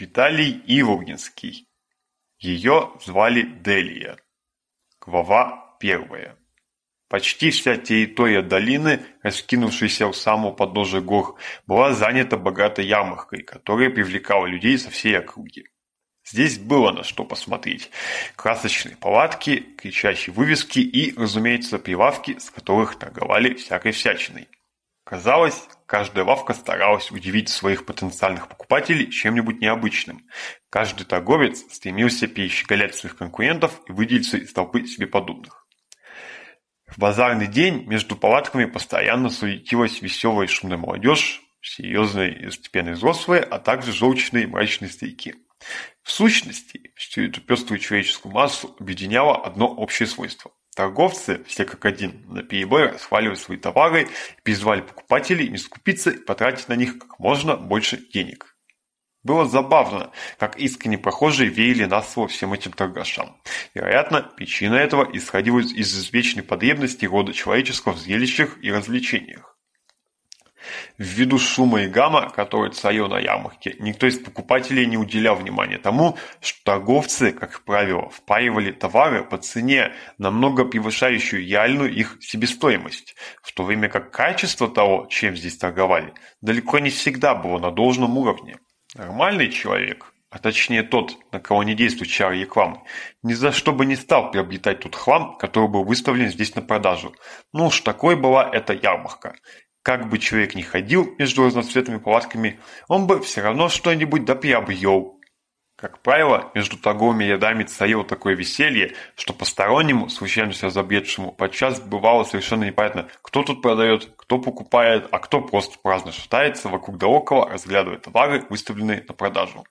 Виталий Иволгинский. Ее звали Делия. Глава первая. Почти вся территория долины, раскинувшаяся у самого подножия гор, была занята богатой ямахкой, которая привлекала людей со всей округи. Здесь было на что посмотреть. Красочные палатки, кричащие вывески и, разумеется, прилавки, с которых торговали всякой всячиной. Казалось, Каждая лавка старалась удивить своих потенциальных покупателей чем-нибудь необычным. Каждый торговец стремился перещеголять своих конкурентов и выделиться из толпы себе подобных. В базарный день между палатками постоянно суетилась веселая и шумная молодежь, серьезные и степенные взрослые, а также желчные и мрачные старики. В сущности, всю эту пеструю человеческую массу объединяло одно общее свойство. Торговцы, все как один, на перебой сваливают свои товары и призвали покупателей не скупиться и потратить на них как можно больше денег. Было забавно, как искренне прохожие веяли на слово всем этим торгашам. Вероятно, причина этого исходила из извечной потребности рода человеческого в зрелищах и развлечениях. Ввиду шума и гамма, которые царил на ярмарке, никто из покупателей не уделял внимания тому, что торговцы, как правило, впаивали товары по цене, намного превышающую реальную их себестоимость, в то время как качество того, чем здесь торговали, далеко не всегда было на должном уровне. Нормальный человек, а точнее тот, на кого не действует чар рекламы, ни за что бы не стал приобретать тот хлам, который был выставлен здесь на продажу. Ну уж такой была эта ярмарка как бы человек ни ходил между разноцветными палатками, он бы все равно что-нибудь допьябьел. Как правило, между торговыми рядами царило такое веселье, что постороннему, случайно себя забредшему, подчас бывало совершенно непонятно, кто тут продает, кто покупает, а кто просто праздно шатается вокруг да около, разглядывая товары, выставленные на продажу.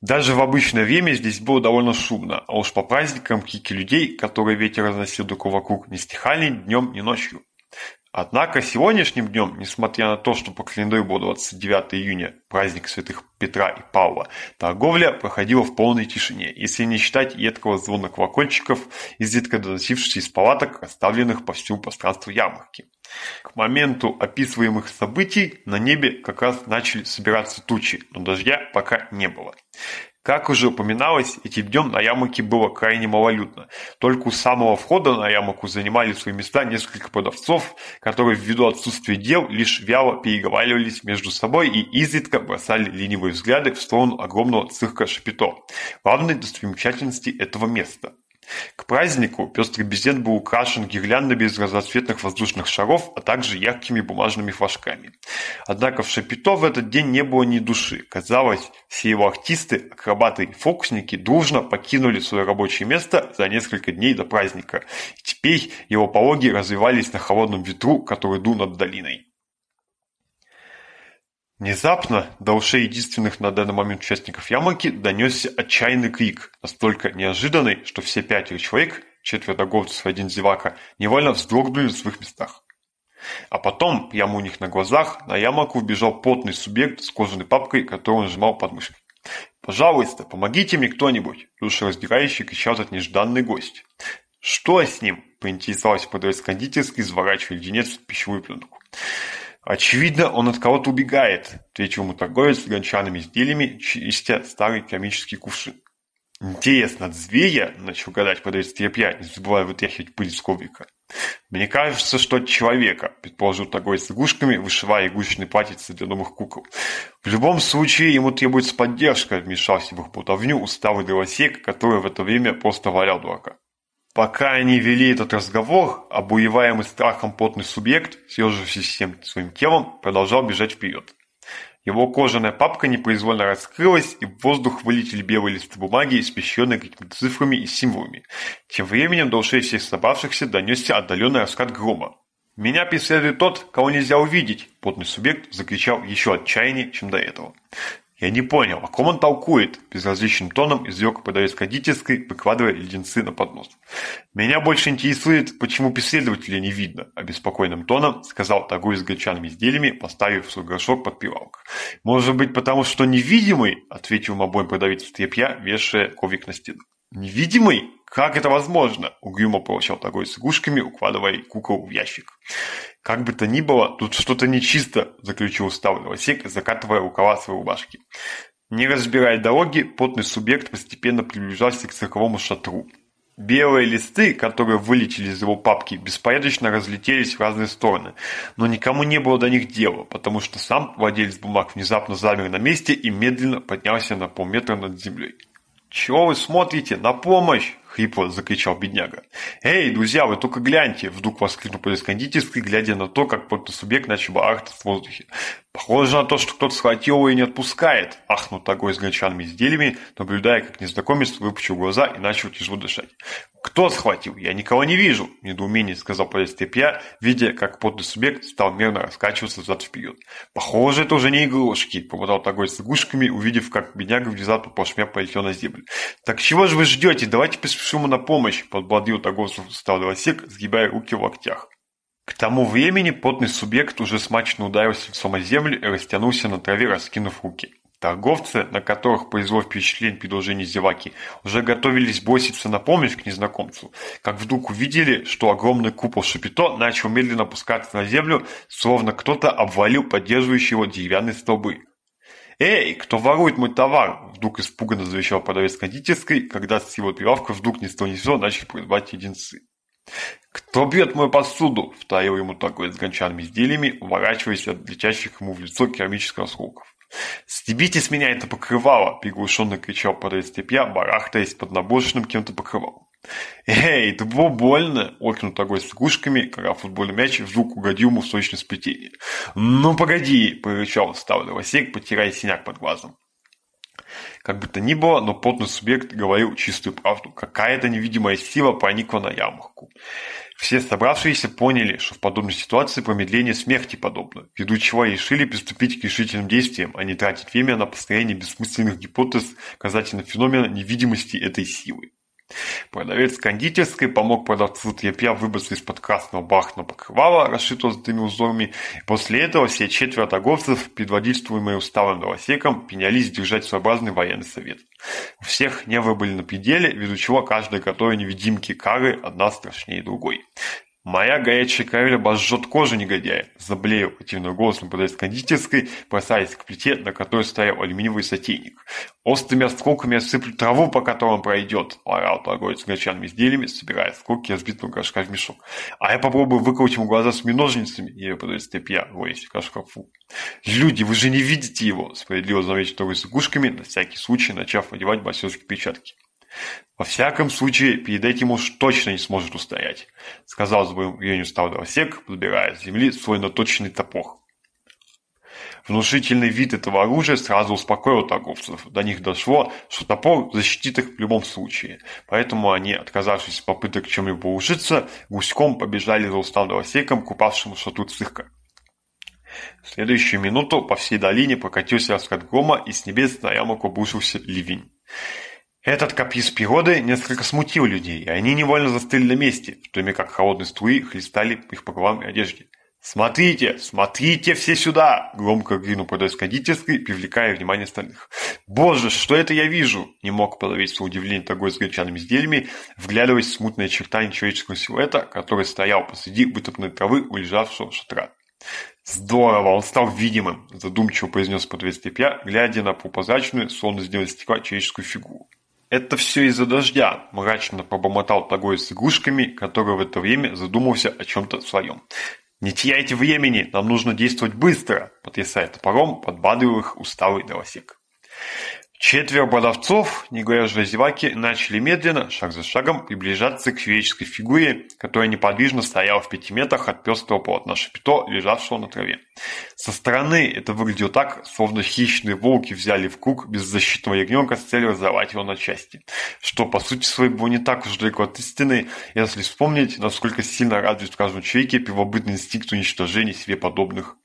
Даже в обычное время здесь было довольно шумно, а уж по праздникам кики людей, которые ветер разносил далеко вокруг, не стихали днем, ни ночью. Однако сегодняшним днем, несмотря на то, что по календарю было 29 июня, праздник святых Петра и Павла, торговля проходила в полной тишине, если не считать едкого звона колокольчиков, изредка доносившихся из палаток, расставленных по всему пространству ярмарки. К моменту описываемых событий на небе как раз начали собираться тучи, но дождя пока не было. Как уже упоминалось, этим днем на ярмарке было крайне малолюдно. Только у самого входа на ярмарку занимали свои места несколько продавцов, которые ввиду отсутствия дел лишь вяло переговаривались между собой и изредка бросали ленивые взгляды в сторону огромного цирка Шапито, главной достопримечательности этого места. К празднику пестрый безден был украшен гирляндами из разноцветных воздушных шаров, а также яркими бумажными флажками. Однако в Шапито в этот день не было ни души. Казалось, все его артисты, акробаты и фокусники дружно покинули свое рабочее место за несколько дней до праздника. Теперь его пологи развивались на холодном ветру, который дул над долиной. Внезапно до ушей единственных на данный момент участников ямайки донесся отчаянный крик, настолько неожиданный, что все пятеро человек, четверо торговцев и один зевака, невольно вздрогнули в своих местах. А потом, прямо у них на глазах, на ямаку вбежал потный субъект с кожаной папкой, которую он сжимал под мышкой. «Пожалуйста, помогите мне кто-нибудь!» – душераздирающий кричал этот нежданный гость. «Что с ним?» – поинтересовалась продавец кондитерской, изворачивая леденец в пищевую пленку. Очевидно, он от кого-то убегает, — ответил ему торговец с гончаными изделиями, чистя старый керамический кувшин. «Интересно, от зверя?» — начал гадать продавец тряпья, не забывая вытряхивать пыль с коврика. «Мне кажется, что от человека», — предположил торговец с игрушками, вышивая игрушечный платьец для новых кукол. «В любом случае, ему требуется поддержка», — вмешался в их болтовню усталый голосек, который в это время просто валял дурака. Пока они вели этот разговор, обуеваемый страхом потный субъект, съежившись всем своим телом, продолжал бежать вперед. Его кожаная папка непроизвольно раскрылась, и в воздух вылетели белые листы бумаги, испещренные какими-то цифрами и символами. Тем временем до ушей всех собравшихся донесся отдаленный раскат грома. «Меня преследует тот, кого нельзя увидеть!» – потный субъект закричал еще отчаяннее, чем до этого. Я не понял, о ком он толкует? Безразличным тоном изрек подоискодительской, выкладывая леденцы на поднос. Меня больше интересует, почему преследователя не видно, обеспокоенным тоном сказал торгуя с гречанными изделиями, поставив свой горшок под пивалк. Может быть, потому что невидимый, ответил мобой обоим продавец тряпья, вешая ковик на стену. Невидимый? Как это возможно? Угрюмо такой с игрушками, укладывая кукол в ящик. Как бы то ни было, тут что-то нечисто, заключил усталый лосек, закатывая рукава своей рубашки. Не разбирая дороги, потный субъект постепенно приближался к цирковому шатру. Белые листы, которые вылетели из его папки, беспорядочно разлетелись в разные стороны, но никому не было до них дела, потому что сам владелец бумаг внезапно замер на месте и медленно поднялся на полметра над землей. «Чего вы смотрите? На помощь!» хрипло закричал бедняга. «Эй, друзья, вы только гляньте!» — вдруг воскликнул полискандитевский, глядя на то, как плотный субъект начал барахтаться в воздухе. Похоже на то, что кто-то схватил его и не отпускает, — ахнул такой с с изделиями, наблюдая, как незнакомец выпучил глаза и начал тяжело дышать. «Кто схватил? Я никого не вижу!» — в сказал полистепья, видя, как потный субъект стал мерно раскачиваться взад вперед. «Похоже, это уже не игрушки!» — помотал такой с игрушками, увидев, как бедняга внезапно плашмя полетел на землю. «Так чего же вы ждете? Давайте поспешим на помощь!» — подбладил торговцу стал сек, сгибая руки в локтях. К тому времени потный субъект уже смачно ударился лицом о землю и растянулся на траве, раскинув руки. Торговцы, на которых произвело впечатление предложение зеваки, уже готовились броситься на помощь к незнакомцу, как вдруг увидели, что огромный купол шапито начал медленно опускаться на землю, словно кто-то обвалил поддерживающие его деревянные столбы. «Эй, кто ворует мой товар?» – вдруг испуганно завещал продавец кондитерской, когда с его прилавка вдруг ни с того ни начали продавать единцы. Кто бьет мою посуду? — вторил ему такой с гончарными изделиями, уворачиваясь от летящих ему в лицо керамических осколков. «Снимите с меня это покрывало!» — приглушенно кричал продавец тряпья, барахтаясь под наброшенным кем-то покрывалом. «Эй, это было больно!» — окнул торговец с игрушками, когда футбольный мяч вдруг угодил ему в сочное сплетение. «Ну, погоди!» — прорычал ставленный лосек, потирая синяк под глазом. Как бы то ни было, но потный субъект говорил чистую правду. Какая-то невидимая сила проникла на ярмарку. Все собравшиеся поняли, что в подобной ситуации промедление смерти подобно, ввиду чего решили приступить к решительным действиям, а не тратить время на построение бессмысленных гипотез касательно феномена невидимости этой силы. Продавец кондитерской помог продавцу тряпья выбраться из-под красного бахна, покрывала, расшитого золотыми узорами. После этого все четверо торговцев, предводительствуемые усталым дровосеком, принялись держать своеобразный военный совет. У всех нервы были на пределе, ввиду чего каждая готовая невидимки кары одна страшнее другой. Моя горячая карель жжет кожу негодяя. Заблею противным голосом подается к кондитерской, бросаясь к плите, на которой стоял алюминиевый сотейник. Острыми осколками осыплю траву, по которой он пройдет, орал торговец с грачанными изделиями, собирая осколки разбитого горшка в мешок. А я попробую выколоть ему глаза с ножницами, и подается степья, воясь в шкафу. Люди, вы же не видите его, справедливо заметил торговец с игрушками, на всякий случай начав одевать босежки перчатки. «Во всяком случае, перед этим уж точно не сможет устоять», — сказал с боевенью стал дровосек, подбирая с земли свой наточенный топор. Внушительный вид этого оружия сразу успокоил торговцев. До них дошло, что топор защитит их в любом случае. Поэтому они, отказавшись от попыток чем-либо ужиться, гуськом побежали за устал дровосеком к упавшему шату цирка. В следующую минуту по всей долине покатился раскат грома, и с небес на ямок обрушился ливень. Этот каприз природы несколько смутил людей, и они невольно застыли на месте, в то время как холодные струи хлестали их по головам и одежде. «Смотрите! Смотрите все сюда!» — громко гринул продавец кондитерской, привлекая внимание остальных. «Боже, что это я вижу?» — не мог подавить свое удивление такой с гречанными изделиями, вглядываясь в смутное очертание человеческого силуэта, который стоял посреди вытопной травы у лежавшего шатра. «Здорово, он стал видимым!» — задумчиво произнес подвес тепя, глядя на полупрозрачную, словно сделанную стекла человеческую фигуру. Это все из-за дождя, мрачно пробормотал Тагой с игрушками, который в это время задумался о чем-то своем. Не теряйте времени, нам нужно действовать быстро, потрясая топором, подбадривал их усталый дровосек. Четверо продавцов, не говоря уже о зеваке, начали медленно, шаг за шагом, приближаться к человеческой фигуре, которая неподвижно стояла в пяти метрах от пестрого полотна шапито, лежавшего на траве. Со стороны это выглядело так, словно хищные волки взяли в круг беззащитного ягненка с целью разорвать его на части, что по сути своей было не так уж далеко от истины, если вспомнить, насколько сильно развит в каждом человеке первобытный инстинкт уничтожения себе подобных.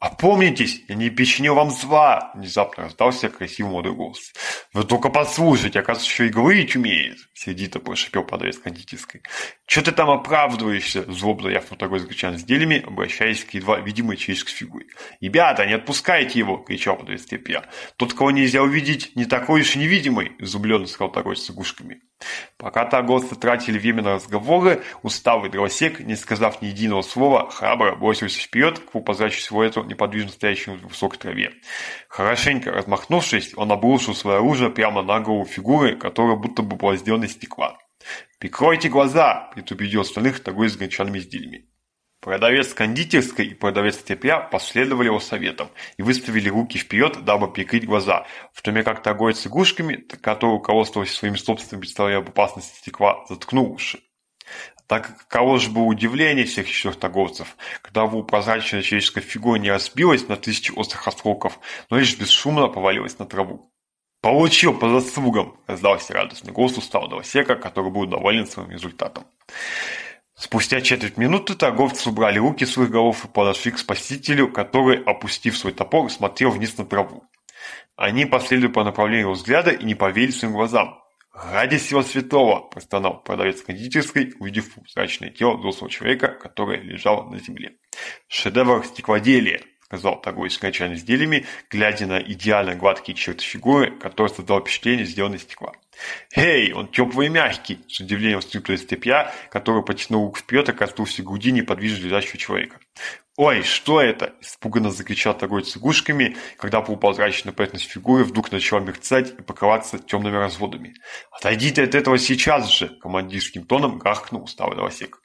А Опомнитесь, я не причинил вам зла! Внезапно раздался красивый молодой голос. Вы только послушайте, оказывается, еще и говорить умеет! Сердито прошипел продавец кондитерской. Че ты там оправдываешься? Злобно явно второй закричал с делями, обращаясь к едва видимой человеческой фигуре. Ребята, не отпускайте его! кричал продавец терпя. Тот, кого нельзя увидеть, не такой уж невидимый! изумленно сказал второй с игрушками. Пока торговцы тратили время на разговоры, уставый дровосек, не сказав ни единого слова, храбро бросился вперед к упозрачившему силуэту неподвижно стоящему в высокой траве. Хорошенько размахнувшись, он обрушил свое оружие прямо на голову фигуры, которая будто бы была сделана из стекла. «Прикройте глаза!» – предупредил остальных торговец с гончарными изделиями. Продавец кондитерской и продавец тряпья последовали его советам и выставили руки вперед, дабы прикрыть глаза, в то как торговец игрушками, который руководствовался своим собственным представлением об опасности стекла, заткнул уши. Так каково же было удивление всех еще торговцев, когда его прозрачная человеческая фигура не разбилась на тысячи острых осколков, но лишь бесшумно повалилась на траву. «Получил по заслугам!» – раздался радостный голос усталого сека, который был доволен своим результатом. Спустя четверть минуты торговцы убрали руки с своих голов и подошли к спасителю, который, опустив свой топор, смотрел вниз на траву. Они последовали по направлению взгляда и не поверили своим глазам. «Ради всего святого!» – простонал продавец кондитерской, увидев прозрачное тело взрослого человека, которое лежало на земле. «Шедевр стеклоделия!» сказал такое окончание с делами, глядя на идеально гладкие черты фигуры, который создал впечатление сделанной стекла. «Эй, он теплый и мягкий!» – с удивлением вступил Степья, который потянул руку вперед и коснулся груди неподвижно лежащего человека. «Ой, что это?» – испуганно закричал торговец игрушками, когда полупрозрачная поверхность фигуры вдруг начала мерцать и покрываться темными разводами. «Отойдите от этого сейчас же!» – командирским тоном гахкнул усталый дровосек.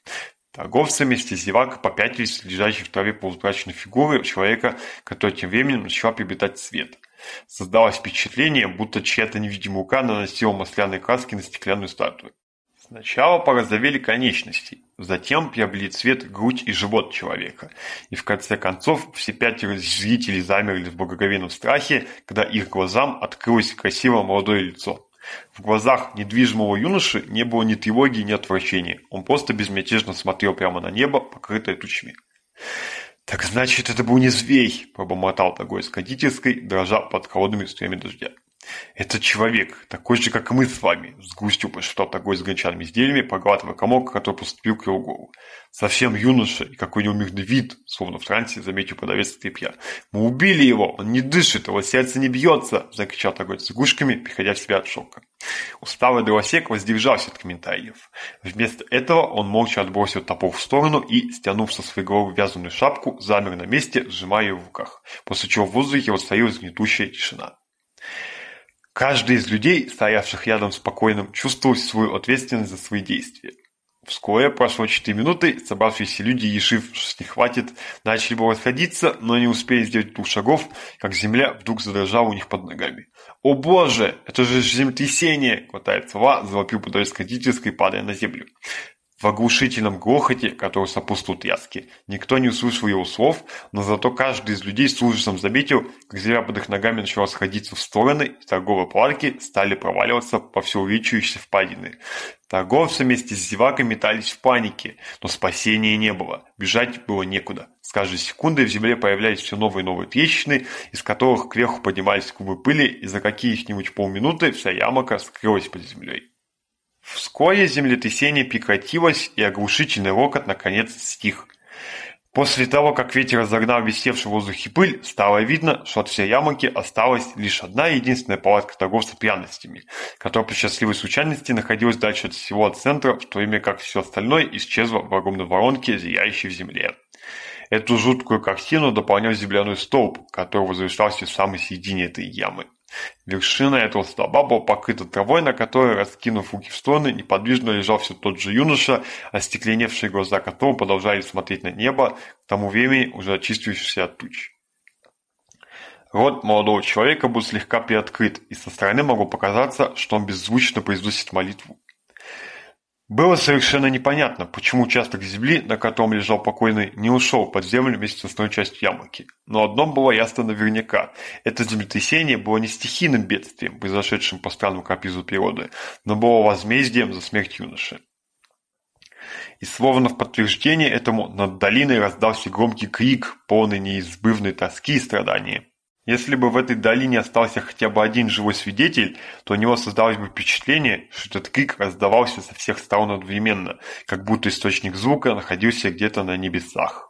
Торговцами стезевак попятились лежащие в траве полупрочные фигуры человека, который тем временем начал приобретать цвет. Создалось впечатление, будто чья-то невидимая рука наносила масляной краски на стеклянную статую. Сначала порозовели конечности, затем приобрели цвет грудь и живот человека, и в конце концов все пятеро зрителей замерли в благоговейном страхе, когда их глазам открылось красивое молодое лицо. В глазах недвижимого юноши не было ни тревоги, ни отвращения. Он просто безмятежно смотрел прямо на небо, покрытое тучами. «Так значит, это был не зверь!» – пробормотал такой с кондитерской, дрожа под холодными струями дождя. Это человек, такой же, как и мы с вами, с грустью прошептал такой с гончарными изделиями, проглатывая комок, который поступил к его голову. Совсем юноша и какой неумирный вид, словно в трансе, заметил продавец стряпья. Мы убили его, он не дышит, его сердце не бьется, закричал такой с игрушками, приходя в себя от шока. Усталый дровосек воздержался от комментариев. Вместо этого он молча отбросил топор в сторону и, стянув со своей головы вязаную шапку, замер на месте, сжимая ее в руках, после чего в воздухе воцарилась гнетущая тишина. Каждый из людей, стоявших рядом спокойным, чувствовал свою ответственность за свои действия. Вскоре прошло 4 минуты, собравшиеся люди, решив, что не хватит, начали было расходиться, но не успели сделать двух шагов, как земля вдруг задрожала у них под ногами. «О боже, это же землетрясение!» — хватает слова, завопил подростковый родительской, падая на землю. В оглушительном грохоте, который сопутствует тряске, никто не услышал его слов, но зато каждый из людей с ужасом заметил, как земля под их ногами начала сходиться в стороны, и торговые планки стали проваливаться по все увеличивающейся впадины. Торговцы вместе с зеваками метались в панике, но спасения не было, бежать было некуда. С каждой секундой в земле появлялись все новые и новые трещины, из которых кверху поднимались клубы пыли, и за каких-нибудь полминуты вся ямока скрылась под землей. Мирское землетрясение прекратилось, и оглушительный рокот наконец стих. После того, как ветер разогнал висевшую в воздухе пыль, стало видно, что от всей ямонки осталась лишь одна единственная палатка торговца пряностями, которая по счастливой случайности находилась дальше от всего от центра, в то время как все остальное исчезло в огромной воронке, зияющей в земле. Эту жуткую картину дополнял земляной столб, который возвышался в самой середине этой ямы. Вершина этого столба была покрыта травой, на которой, раскинув руки в стороны, неподвижно лежал все тот же юноша, остекленевшие глаза которого продолжали смотреть на небо, к тому времени уже очистившийся от туч. Рот молодого человека был слегка приоткрыт, и со стороны могло показаться, что он беззвучно произносит молитву. Было совершенно непонятно, почему участок земли, на котором лежал покойный, не ушел под землю вместе с основной частью яблоки. Но одно было ясно наверняка. Это землетрясение было не стихийным бедствием, произошедшим по странному капризу природы, но было возмездием за смерть юноши. И словно в подтверждение этому над долиной раздался громкий крик, полный неизбывной тоски и страдания. Если бы в этой долине остался хотя бы один живой свидетель, то у него создалось бы впечатление, что этот крик раздавался со всех сторон одновременно, как будто источник звука находился где-то на небесах.